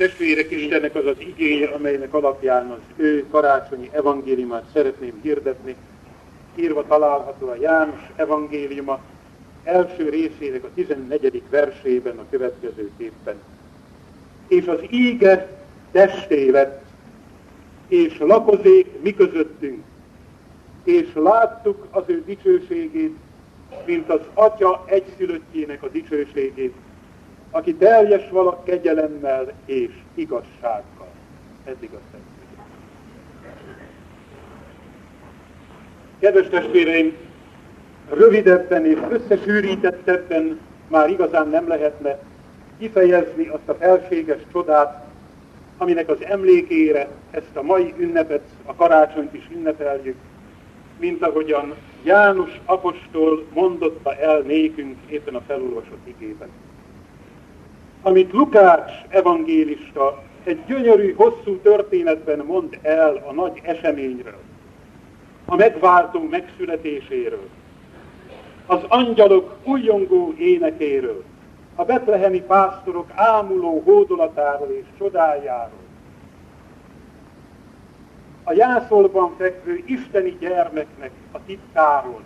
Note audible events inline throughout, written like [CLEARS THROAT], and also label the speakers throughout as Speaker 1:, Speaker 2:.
Speaker 1: Testvérek Istennek az az igéje, amelynek alapján az ő karácsonyi evangéliumát szeretném hirdetni. Írva található a János evangéliuma első részének a 14. versében a következő képpen. És az íge testé és lakozék mi közöttünk, és láttuk az ő dicsőségét, mint az Atya egyszülöttjének a dicsőségét, aki teljes valak kegyelemmel és igazsággal. Eddig a szent. Kedves testvéreim, rövidebben és összesűrítettebben már igazán nem lehetne kifejezni azt a felséges csodát, aminek az emlékére ezt a mai ünnepet, a karácsonyt is ünnepeljük, mint ahogyan János apostol mondotta el nékünk éppen a felolvasott igében amit Lukács evangélista egy gyönyörű, hosszú történetben mond el a nagy eseményről, a megváltó megszületéséről, az angyalok újongó énekéről, a betlehemi pásztorok ámuló hódolatáról és csodájáról, a jászolban fekvő isteni gyermeknek a titkáról,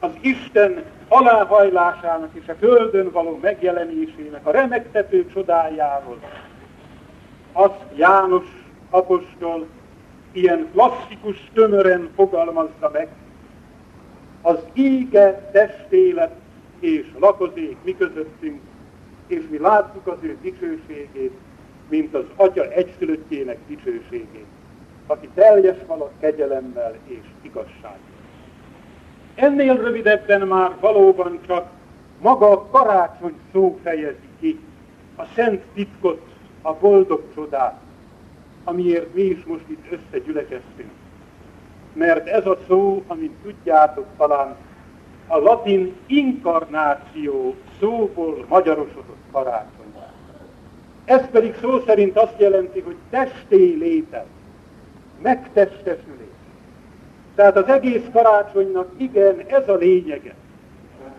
Speaker 1: az Isten aláhajlásának és a földön való megjelenésének a remektető csodájáról. Azt János apostol ilyen klasszikus tömören fogalmazza meg, az íge testélet és lakozék mi közöttünk, és mi láttuk az ő dicsőségét, mint az Atya egyszülöttjének dicsőségét, aki teljes valak kegyelemmel és igazsággal. Ennél rövidebben már valóban csak maga a karácsony szó fejezi ki a szent titkot, a boldog csodát, amiért mi is most itt összegyülekeztünk. Mert ez a szó, amit tudjátok talán, a latin inkarnáció szóból magyarosodott karácsony. Ez pedig szó szerint azt jelenti, hogy testé létel, megtestesülés. Tehát az egész karácsonynak igen, ez a lényege.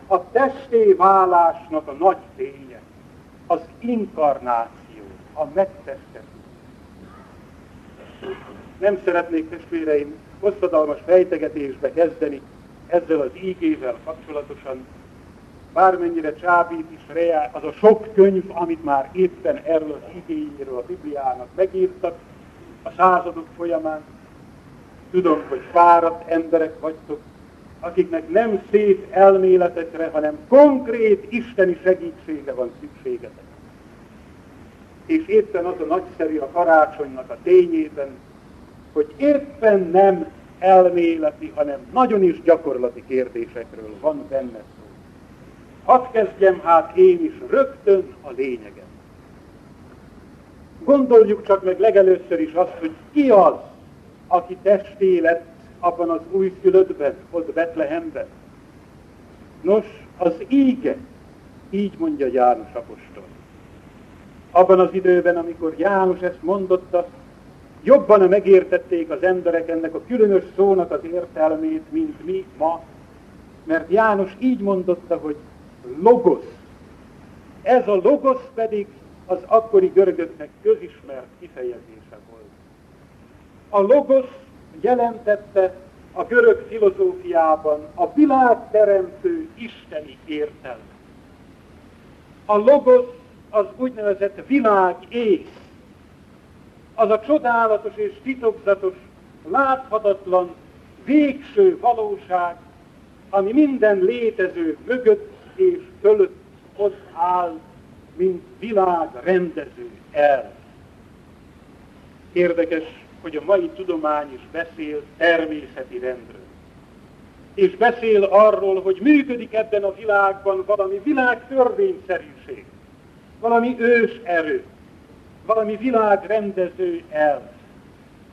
Speaker 1: A testé válásnak a nagy lénye, az inkarnáció, a megtestesülés. Nem szeretnék testvéreim hosszadalmas fejtegetésbe kezdeni ezzel az ígével kapcsolatosan, bármennyire csábít is reál, az a sok könyv, amit már éppen erről az igényéről a Bibliának megírtak a századok folyamán, Tudom, hogy fáradt emberek vagytok, akiknek nem szép elméletekre, hanem konkrét isteni segítsége van szükségetek. És éppen az a nagyszerű a karácsonynak a tényében, hogy éppen nem elméleti, hanem nagyon is gyakorlati kérdésekről van benne szó. Hadd kezdjem hát én is rögtön a lényeget. Gondoljuk csak meg legelőször is azt, hogy ki az, aki testé lett abban az újszülöttben, ott Betlehemben. Nos, az íge, így mondja János apostol. Abban az időben, amikor János ezt mondotta, jobban megértették az emberek ennek a különös szónak az értelmét, mint mi ma, mert János így mondotta, hogy logosz. Ez a logosz pedig az akkori görögöknek közismert kifejezése volt. A logosz jelentette a görög filozófiában a világteremtő isteni értelmet. A logosz az úgynevezett világ ész, az a csodálatos és titokzatos, láthatatlan, végső valóság, ami minden létező mögött és fölött ott áll, mint világ rendező el. Érdekes hogy a mai tudomány is beszél természeti rendről. És beszél arról, hogy működik ebben a világban valami világtörvényszerűség, valami ős erő, valami világrendező el,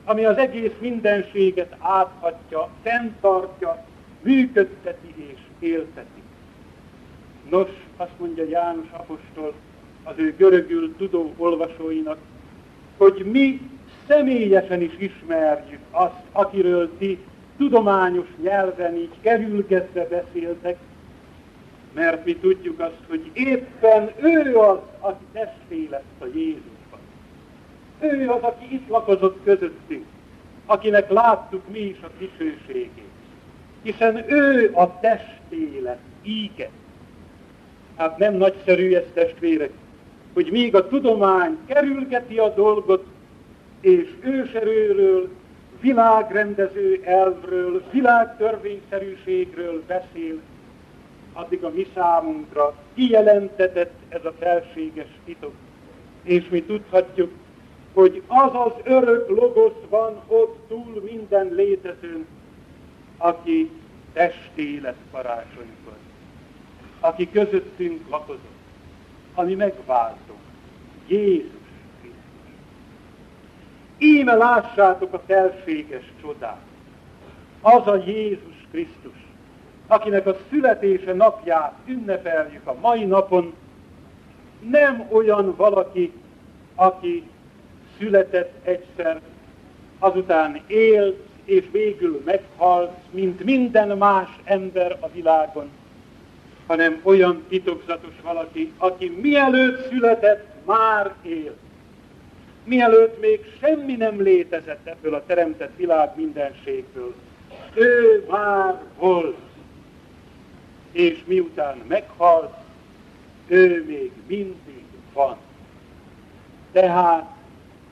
Speaker 1: ami az egész mindenséget áthatja, fenntartja, működteti és élteti. Nos, azt mondja János apostol az ő görögül tudó olvasóinak, hogy mi személyesen is ismerjük azt, akiről ti tudományos nyelven így kerülgetve beszéltek, mert mi tudjuk azt, hogy éppen ő az, aki testé lett a Jézusban. Ő az, aki itt lakozott közöttünk, akinek láttuk mi is a dicsőségét. Hiszen ő a testélet, íge. Hát nem nagyszerű ez testvérek, hogy míg a tudomány kerülgeti a dolgot, és őserőről, világrendező elvről, világtörvényszerűségről beszél, addig a mi számunkra kijelentetett ez a felséges titok. És mi tudhatjuk, hogy az az örök logosz van ott túl minden létezőn, aki testélet karácsonykor, aki közöttünk lakozott, ami megváltunk, Jézus. Íme lássátok a felséges csodát. Az a Jézus Krisztus, akinek a születése napját ünnepeljük a mai napon, nem olyan valaki, aki született egyszer, azután élt, és végül meghalt, mint minden más ember a világon, hanem olyan titokzatos valaki, aki mielőtt született, már élt. Mielőtt még semmi nem létezett ebből a teremtett világ mindenségből, ő már volt és miután meghalt, ő még mindig van. Tehát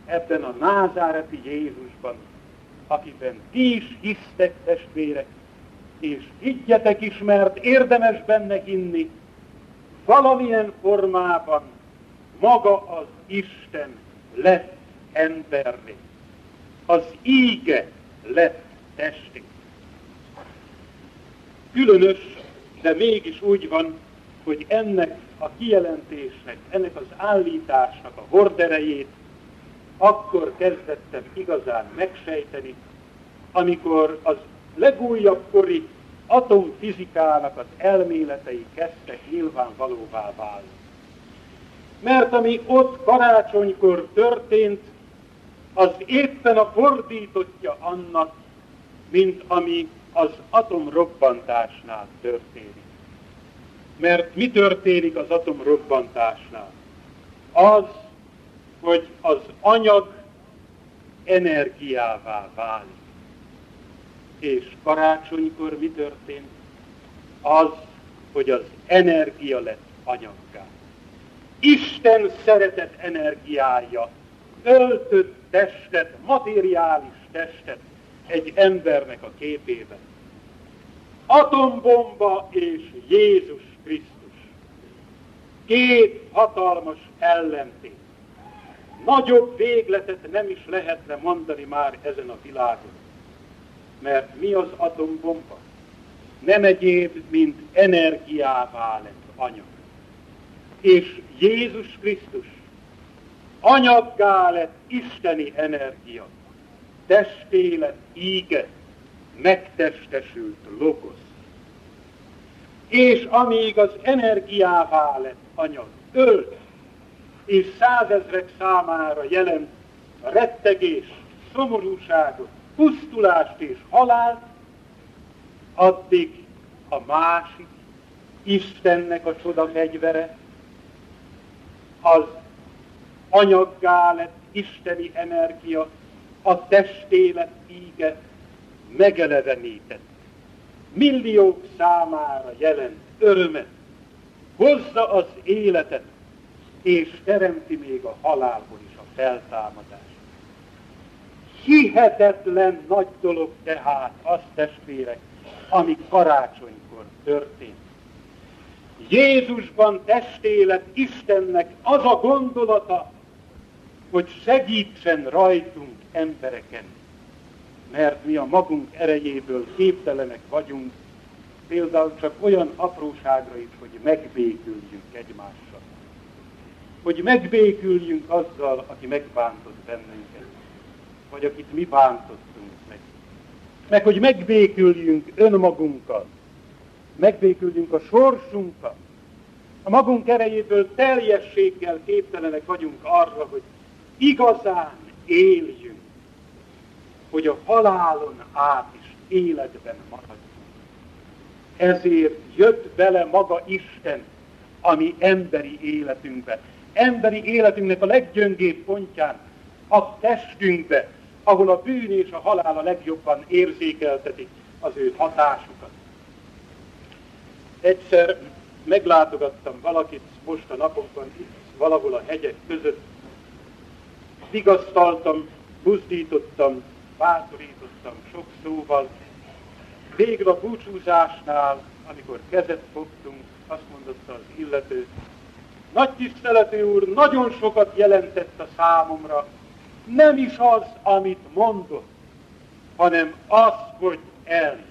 Speaker 1: ebben a názáreti Jézusban, akiben ti is hisztek testvérek, és higgyetek is, mert érdemes benne hinni, valamilyen formában maga az Isten lett emberré. Az íge lett testé. Különös de mégis úgy van, hogy ennek a kijelentésnek, ennek az állításnak a horderejét akkor kezdettem igazán megsejteni, amikor az legújabb kori atomfizikának az elméletei kezdtek nyilvánvalóvá válni. Mert ami ott karácsonykor történt, az éppen a fordítottja annak, mint ami az atomrobbantásnál történik. Mert mi történik az atomrobbantásnál? Az, hogy az anyag energiává válik. És karácsonykor mi történt? Az, hogy az energia lett anyaggá. Isten szeretet energiája öltött testet, materiális testet egy embernek a képében. Atombomba és Jézus Krisztus. Két hatalmas ellentét. Nagyobb végletet nem is lehetne mondani már ezen a világon. Mert mi az atombomba? Nem egyéb, mint energiává lett anyag. És Jézus Krisztus anyaggá lett isteni energia testélet, íge, megtestesült logosz. És amíg az energiává lett anyag ölt, és százezrek számára jelent rettegés, szomorúságot, pusztulást és halált, addig a másik, Istennek a csoda fegyvere, az anyaggá lett isteni energia, a testélet íge megelevenített. Milliók számára jelent örömet, hozza az életet, és teremti még a halálból is a feltámadást. Hihetetlen nagy dolog tehát az testvérek, ami karácsonykor történt. Jézusban testélet Istennek az a gondolata, hogy segítsen rajtunk embereken, mert mi a magunk erejéből képtelenek vagyunk, például csak olyan apróságra is, hogy megbéküljünk egymással. Hogy megbéküljünk azzal, aki megbántott bennünket, vagy akit mi bántottunk meg. Meg hogy megbéküljünk önmagunkkal, megbéküljünk a sorsunkkal. A magunk erejéből teljességgel képtelenek vagyunk arra, hogy igazán éljünk, hogy a halálon át is életben maradjunk. Ezért jött bele maga Isten a mi emberi életünkbe. Emberi életünknek a leggyöngébb pontján, a testünkbe, ahol a bűn és a halál a legjobban érzékeltetik az ő hatásukat. Egyszer meglátogattam valakit most a napokban itt, valahol a hegyek között, vigasztaltam, buzdítottam, bátorítottam sok szóval. Végre a búcsúzásnál, amikor kezet fogtunk, azt mondotta az illető, nagy tiszteletű úr, nagyon sokat jelentett a számomra, nem is az, amit mondott, hanem az, hogy eljött.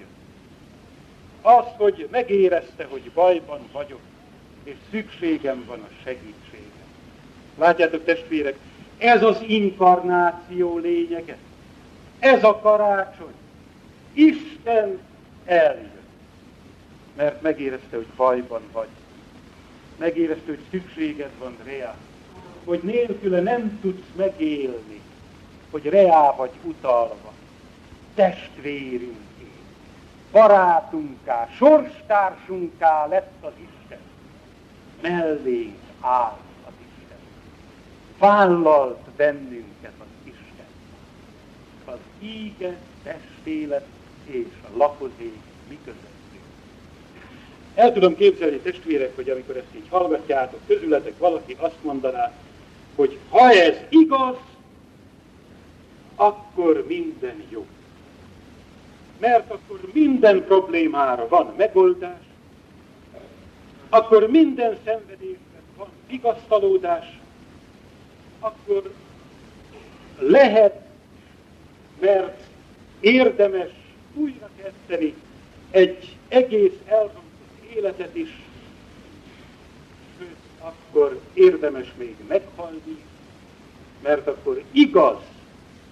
Speaker 1: Az, hogy megérezte, hogy bajban vagyok, és szükségem van a segítségre. Látjátok, testvérek, ez az inkarnáció lényege. Ez a karácsony. Isten eljött. Mert megérezte, hogy bajban vagy. Megérezte, hogy szükséged van reá. Hogy nélküle nem tudsz megélni. Hogy reá vagy utalva. Testvérünké, barátunká, sorstársunká lett az Isten. Mellénk áll az Isten. Vállalt bennünket az Isten. Az íge testélet és a lakozék mi közöttünk. El tudom képzelni, testvérek, hogy amikor ezt így hallgatjátok, közületek valaki azt mondaná, hogy ha ez igaz, akkor minden jó. Mert akkor minden problémára van megoldás, akkor minden szenvedésben van vigasztalódás, akkor lehet, mert érdemes újra kezdeni egy egész elrontott életet is, sőt, akkor érdemes még meghalni, mert akkor igaz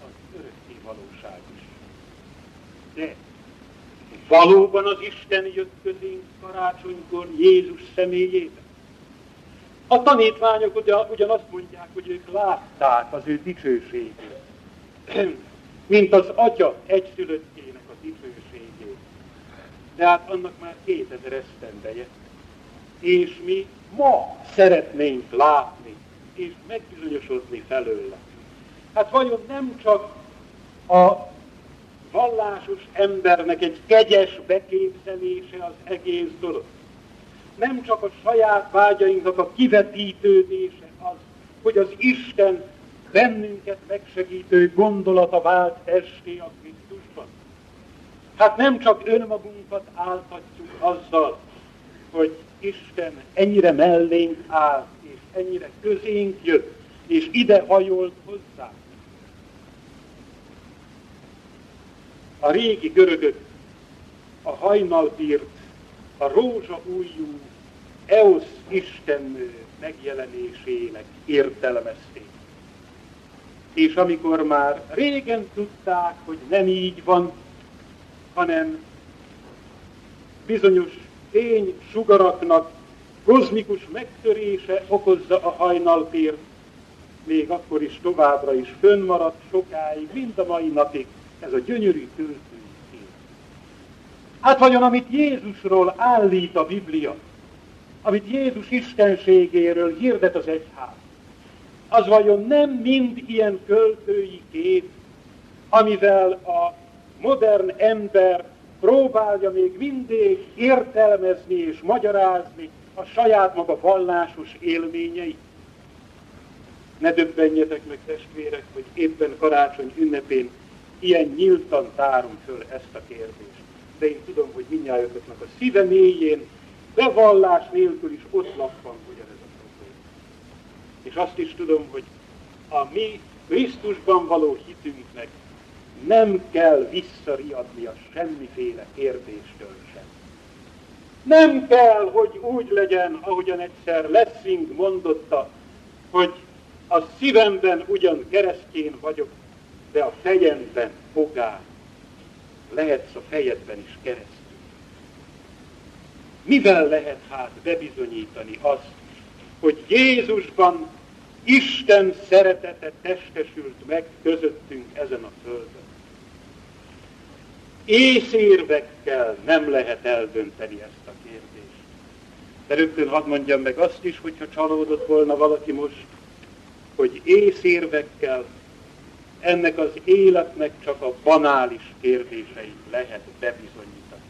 Speaker 1: az örökké valóság. De valóban az Isten jött közénk karácsonykor Jézus személyében. A tanítványok ugyan, ugyan azt mondják, hogy ők látták az ő dicsőségét, [CLEARS THROAT] mint az atya egyszülöttjének a dicsőségét. De hát annak már 2000 esztendeje. És mi ma szeretnénk látni, és megbizonyosodni felőle. Hát vajon nem csak a vallásos embernek egy kegyes beképzelése az egész dolog, nem csak a saját vágyainknak a kivetítődése az, hogy az Isten bennünket megsegítő gondolata vált testé a Krisztusban. Hát nem csak önmagunkat áltatjuk azzal, hogy Isten ennyire mellénk áll, és ennyire közénk jött, és ide hajolt hozzá. A régi görögök a hajnalbírt a rózsa újjú Eusz istennő megjelenésének értelmezték. És amikor már régen tudták, hogy nem így van, hanem bizonyos fény sugaraknak kozmikus megtörése okozza a hajnalpért, még akkor is továbbra is fönnmaradt sokáig, mind a mai napig ez a gyönyörű töltő Hát vajon, amit Jézusról állít a Biblia, amit Jézus istenségéről hirdet az egyház, az vajon nem mind ilyen költői kép, amivel a modern ember próbálja még mindig értelmezni és magyarázni a saját maga vallásos élményeit. Ne döbbenjetek meg testvérek, hogy éppen karácsony ünnepén ilyen nyíltan tárom föl ezt a kérdést de én tudom, hogy mindnyájatoknak a szíve mélyén, bevallás nélkül is ott lappan ugyanez a probléma. És azt is tudom, hogy a mi Krisztusban való hitünknek nem kell visszariadni a semmiféle kérdéstől sem. Nem kell, hogy úgy legyen, ahogyan egyszer Lessing mondotta, hogy a szívemben ugyan keresztjén vagyok, de a fejemben pogány lehetsz a fejedben is keresztül. Mivel lehet hát bebizonyítani azt, hogy Jézusban Isten szeretete testesült meg közöttünk ezen a földön? Észérvekkel nem lehet eldönteni ezt a kérdést. De rögtön hadd mondjam meg azt is, hogyha csalódott volna valaki most, hogy észérvekkel ennek az életnek csak a banális kérdéseit lehet bebizonyítani.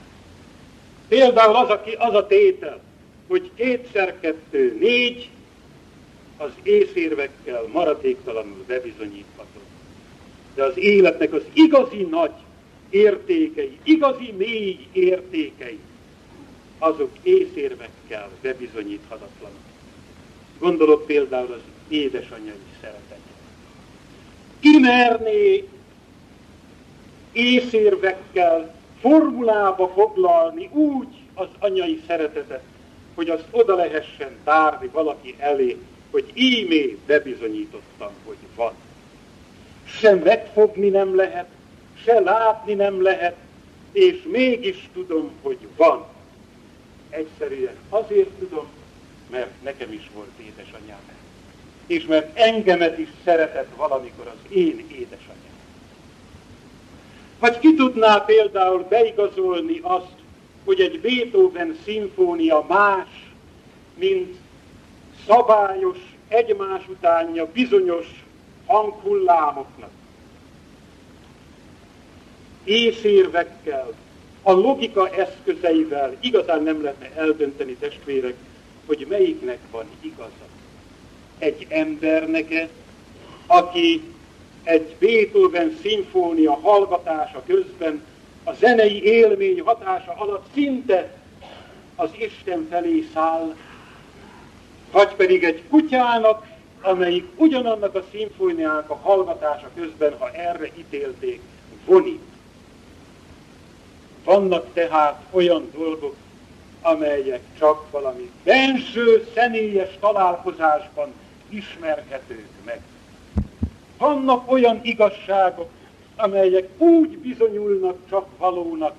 Speaker 1: Például az a, az a tétel, hogy kétszer kettő négy, az észérvekkel maradéktalanul bebizonyítható. De az életnek az igazi nagy értékei, igazi mély értékei, azok észérvekkel bebizonyíthatatlanok. Gondolok például az édesanyai szeretet. Ki merné észérvekkel formulába foglalni úgy az anyai szeretetet, hogy azt oda lehessen tárni valaki elé, hogy ímé bebizonyítottam, hogy van. Se megfogni nem lehet, se látni nem lehet, és mégis tudom, hogy van. Egyszerűen azért tudom, mert nekem is volt édesanyám. És mert engemet is szeretett valamikor az én édesanyám. Vagy ki tudná például beigazolni azt, hogy egy Beethoven szimfónia más, mint szabályos, egymás utánja bizonyos hanghullámoknak. Észérvekkel, a logika eszközeivel igazán nem lehetne eldönteni testvérek, hogy melyiknek van igaza. Egy embernek, aki egy Beethoven szimfónia hallgatása közben a zenei élmény hatása alatt szinte az Isten felé száll, vagy pedig egy kutyának, amelyik ugyanannak a szimfóniának a hallgatása közben, ha erre ítélték, vonít. Vannak tehát olyan dolgok, amelyek csak valami benső, személyes találkozásban ismerhetők meg. Vannak olyan igazságok, amelyek úgy bizonyulnak csak valónak,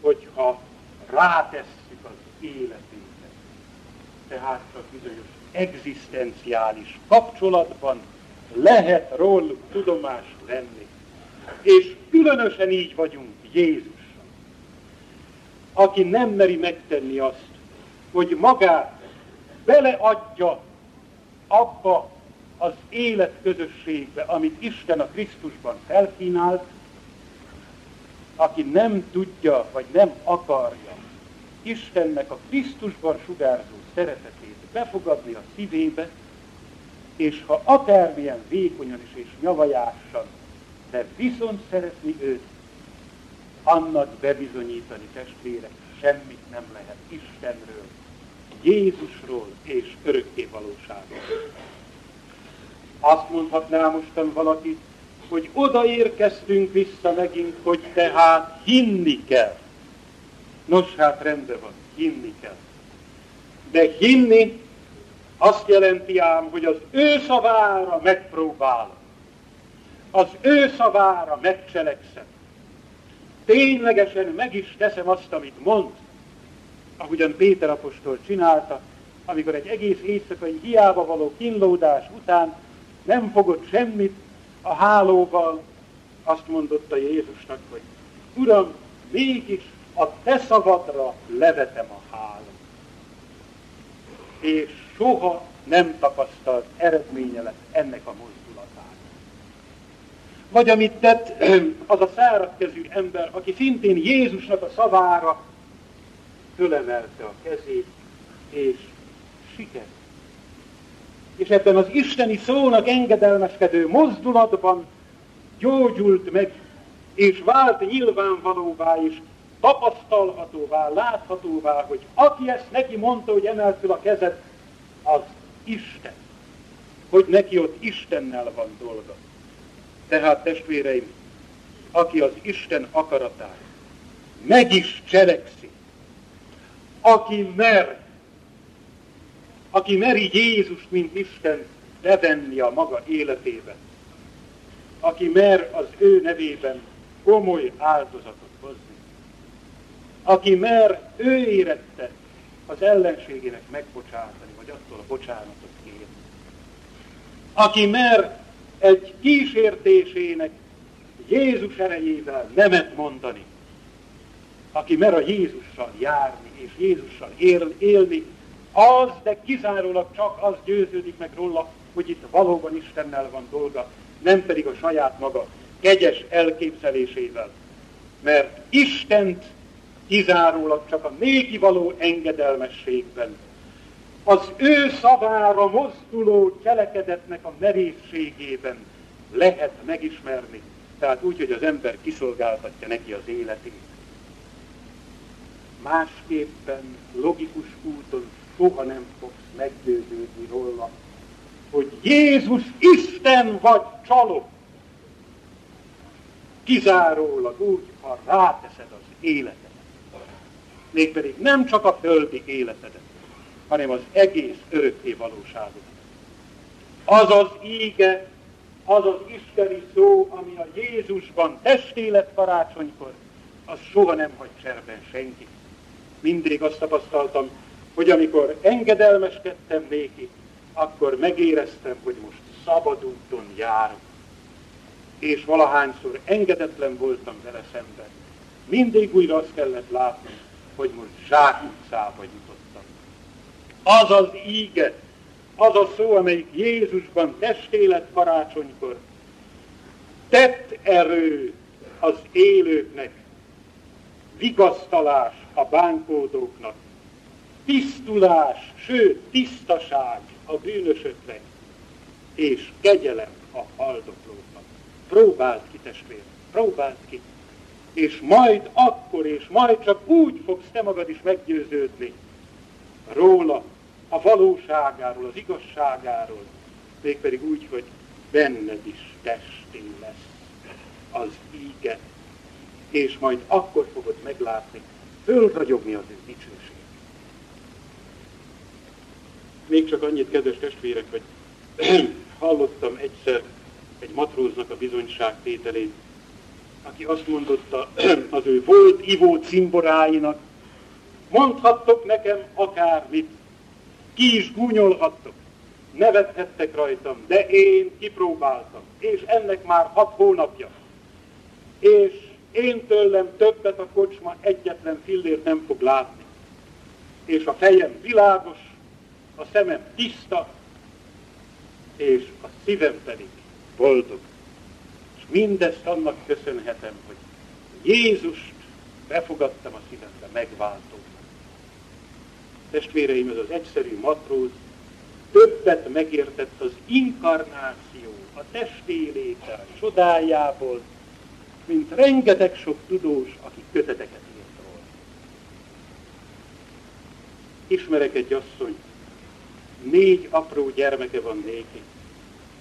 Speaker 1: hogyha rátesszük az életünkre. Tehát csak bizonyos egzisztenciális kapcsolatban lehet róluk tudomást venni. És különösen így vagyunk Jézussal. Aki nem meri megtenni azt, hogy magát beleadja abba az életközösségbe, amit Isten a Krisztusban felkínált, aki nem tudja, vagy nem akarja Istennek a Krisztusban sugárzó szeretetét befogadni a szívébe, és ha akármilyen vékonyan is és nyavajásan, de viszont szeretni őt, annak bebizonyítani testvérek, semmit nem lehet Istenről, Jézusról és örökké valóságról. Azt mondhatná mostan valaki, hogy odaérkeztünk vissza megint, hogy tehát hinni kell. Nos, hát rendben van, hinni kell. De hinni azt jelenti ám, hogy az ő szavára megpróbálom. Az ő szavára megcselekszem. Ténylegesen meg is teszem azt, amit mond, ahogyan Péter apostol csinálta, amikor egy egész éjszakai hiába való kínlódás után nem fogott semmit a hálóval, azt mondotta Jézusnak, hogy Uram, mégis a te szavadra levetem a hálót. És soha nem tapasztalt eredménye lett ennek a mozdulatát. Vagy amit tett [CLEARS THROAT] az a száradkezű ember, aki szintén Jézusnak a szavára fölemelte a kezét, és sikerült és ebben az isteni szónak engedelmeskedő mozdulatban gyógyult meg, és vált nyilvánvalóvá és tapasztalhatóvá, láthatóvá, hogy aki ezt neki mondta, hogy emelt fel a kezet, az Isten. Hogy neki ott Istennel van dolga. Tehát testvéreim, aki az Isten akaratát meg is cselekszi, aki mer aki meri Jézust, mint Isten bevenni a maga életébe, aki mer az ő nevében komoly áldozatot hozni, aki mer ő érette az ellenségének megbocsátani, vagy attól a bocsánatot kérni, aki mer egy kísértésének Jézus erejével nemet mondani, aki mer a Jézussal járni, és Jézussal él, élni, az, de kizárólag csak az győződik meg róla, hogy itt valóban Istennel van dolga, nem pedig a saját maga kegyes elképzelésével. Mert Istent kizárólag csak a néki való engedelmességben, az ő szavára mozduló cselekedetnek a merészségében lehet megismerni. Tehát úgy, hogy az ember kiszolgáltatja neki az életét. Másképpen logikus úton soha nem fogsz meggyőződni róla, hogy Jézus Isten vagy csaló. Kizárólag úgy, ha ráteszed az életedet. Mégpedig nem csak a földi életedet, hanem az egész örökké valóságot. Az az íge, az az isteni szó, ami a Jézusban testélet karácsonykor, az soha nem hagy cserben senki. Mindig azt tapasztaltam, hogy amikor engedelmeskedtem néki, akkor megéreztem, hogy most szabad úton járok. És valahányszor engedetlen voltam vele szemben. Mindig újra azt kellett látnom, hogy most zsákutcába jutottam. Az az íge, az a szó, amelyik Jézusban testélet karácsonykor tett erő az élőknek, vigasztalás a bánkódóknak, tisztulás, sőt, tisztaság a bűnösöknek, és kegyelem a haldoklóknak. Próbáld ki, testvér, próbáld ki. És majd akkor, és majd csak úgy fogsz te magad is meggyőződni. Róla, a valóságáról, az igazságáról, mégpedig úgy, hogy benned is testé lesz. Az íge, és majd akkor fogod meglátni, fölragyogni az ő dicsőség. Még csak annyit, kedves testvérek, hogy [CLEARS THROAT] hallottam egyszer egy matróznak a bizonyságtételét, aki azt mondotta [CLEARS THROAT] az ő volt ivó cimboráinak, mondhattok nekem akármit, ki is gúnyolhattok, nevethettek rajtam, de én kipróbáltam, és ennek már hat hónapja. És én tőlem többet a kocsma egyetlen fillért nem fog látni. És a fejem világos, a szemem tiszta, és a szívem pedig boldog. És mindezt annak köszönhetem, hogy Jézust befogadtam a szívembe megváltó. Testvéreim, ez az egyszerű matróz többet megértett az inkarnáció, a testélétel csodájából, mint rengeteg sok tudós, aki köteteket írt róla. Ismerek egy asszonyt, négy apró gyermeke van néki.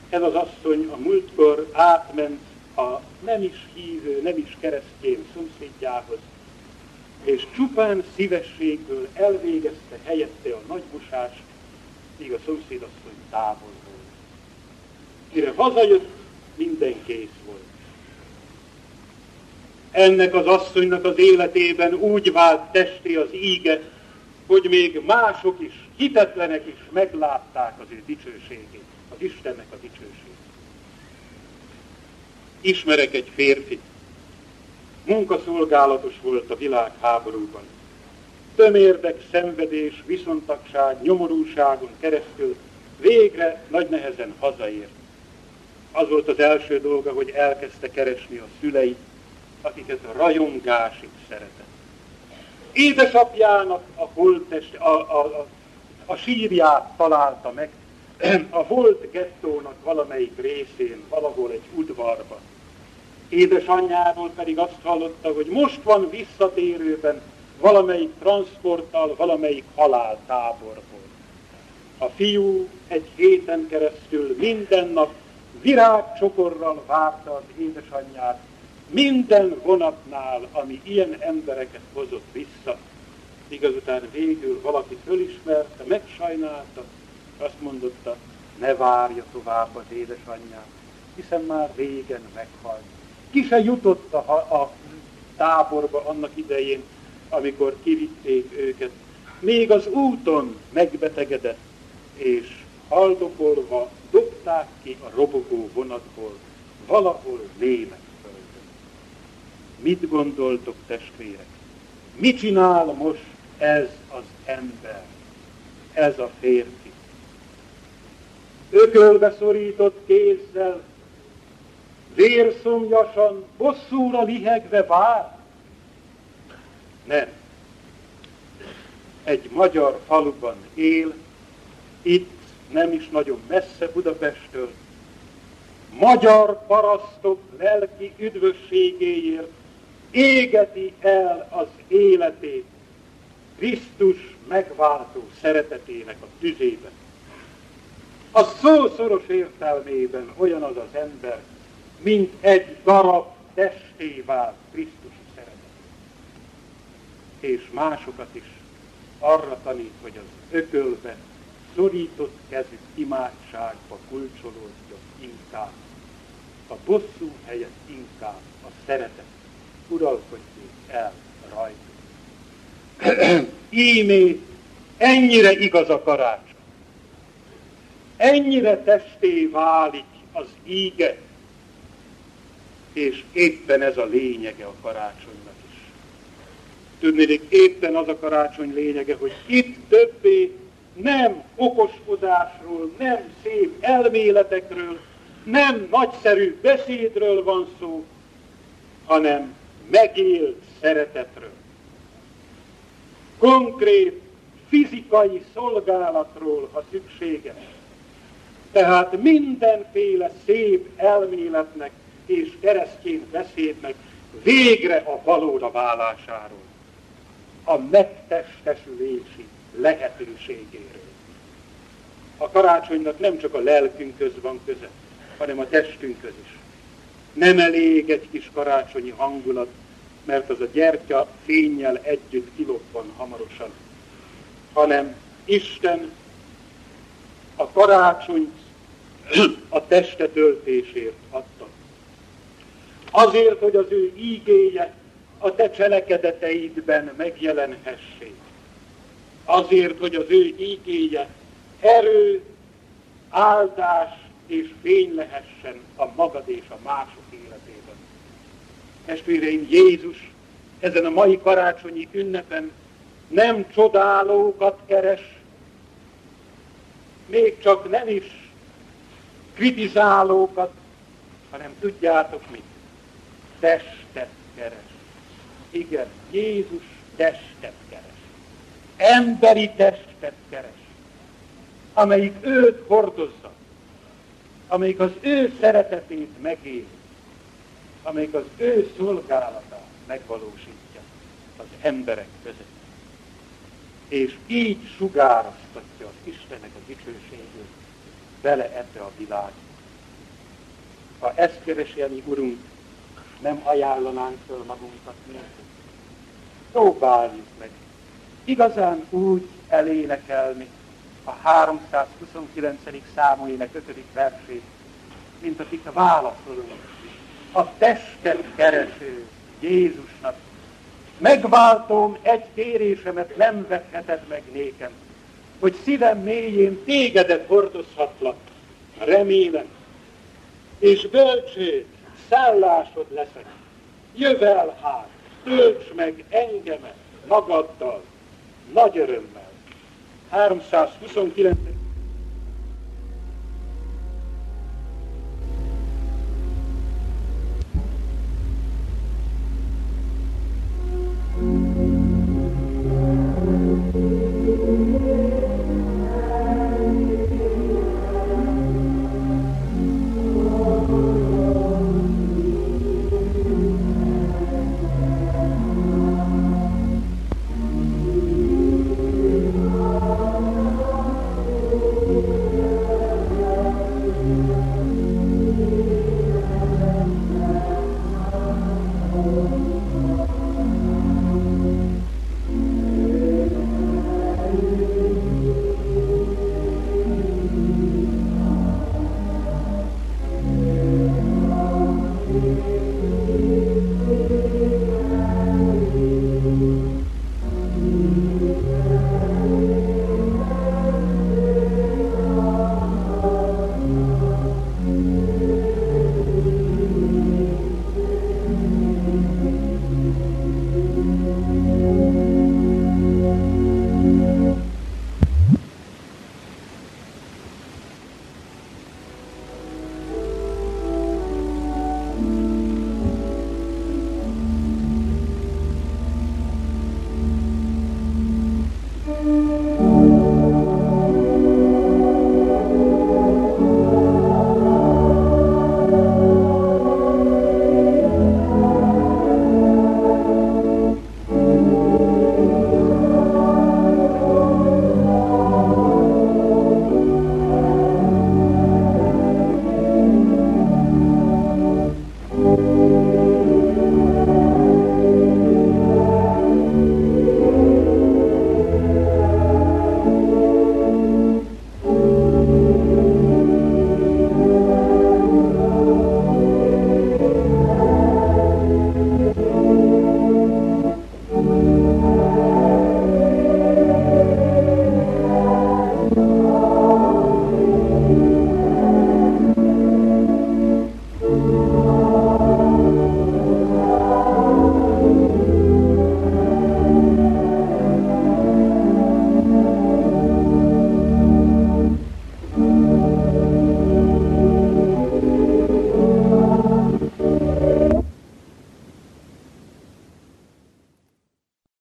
Speaker 1: Ez az asszony a múltkor átment a nem is hívő, nem is keresztény szomszédjához, és csupán szívességből elvégezte helyette a nagybusást, míg a szomszédasszony távol volt. Mire hazajött, minden kész volt. Ennek az asszonynak az életében úgy vált testé az íge, hogy még mások is, hitetlenek is meglátták az ő dicsőségét, az Istennek a dicsőségét. Ismerek egy férfit, munkaszolgálatos volt a világháborúban. Tömérdek, szenvedés, viszontagság, nyomorúságon keresztül végre nagy nehezen hazaért. Az volt az első dolga, hogy elkezdte keresni a szüleit, akiket rajongásig szeretett. Édesapjának a, holtest, a, a, a, a sírját találta meg, [CLEARS THROAT] a volt gettónak valamelyik részén, valahol egy udvarban édesanyjáról pedig azt hallotta, hogy most van visszatérőben valamelyik transporttal, valamelyik haláltáborból. A fiú egy héten keresztül minden nap virágcsokorral várta az édesanyját, minden vonatnál, ami ilyen embereket hozott vissza, míg azután végül valaki fölismerte, megsajnálta, azt mondotta, ne várja tovább az édesanyját, hiszen már régen meghalt ki se jutott a, a táborba annak idején, amikor kivitték őket. Még az úton megbetegedett, és haldokolva dobták ki a robogó vonatból, valahol német. Mit gondoltok, testvérek? Mit csinál most ez az ember, ez a férfi? Ökölbe szorított kézzel vérszomjasan, bosszúra lihegve vár? Nem. Egy magyar faluban él, itt nem is nagyon messze Budapesttől, magyar parasztok lelki üdvösségéért égeti el az életét Krisztus megváltó szeretetének a tüzében. A szószoros értelmében olyan az az ember, mint egy darab testé vált Krisztus szeretet. És másokat is arra tanít, hogy az ökölbe szorított kezük imádságba kulcsolódjon inkább. A bosszú helyett inkább a szeretet uralkodjék el rajta. [CLEARS THROAT] Ímé, ennyire igaz a karácsony. Ennyire testé válik az íge, és éppen ez a lényege a karácsonynak is. Tudnék, éppen az a karácsony lényege, hogy itt többé nem okoskodásról, nem szép elméletekről, nem nagyszerű beszédről van szó, hanem megélt szeretetről. Konkrét fizikai szolgálatról, ha szükséges. Tehát mindenféle szép elméletnek és keresztény beszédnek végre a valóra válásáról, a megtestesülési lehetőségéről. A karácsonynak nem csak a lelkünkhöz van köze, hanem a testünkhöz is. Nem elég egy kis karácsonyi hangulat, mert az a gyertya fényjel együtt kiloppan hamarosan, hanem Isten a karácsonyt a teste töltésért adta. Azért, hogy az ő ígéje a te cselekedeteidben megjelenhessék. Azért, hogy az ő ígéje erő, áldás és fény lehessen a magad és a mások életében. Testvéreim, Jézus ezen a mai karácsonyi ünnepen nem csodálókat keres, még csak nem is kritizálókat, hanem tudjátok mit? Testet keres. Igen, Jézus testet keres. Emberi testet keres, amelyik őt hordozza, amelyik az ő szeretetét megél, amelyik az ő szolgálatát megvalósítja az emberek között. És így sugároztatja az Istenek a dicsőségét bele ebbe a világba. Ha ezt keresi a mi Urunk, nem ajánlanánk föl magunkat nekünk. Próbáljuk meg. Igazán úgy elénekelni a 329. számú ének 5. versét, mint akik válaszolunk. A testet kereső Jézusnak. Megváltom egy kérésemet, nem vetheted meg nékem, hogy szívem mélyén tégedet hordozhatlak, remélem, és bölcső szállásod leszek. Jövel hát, tölts meg engemet magaddal, nagy örömmel. 329.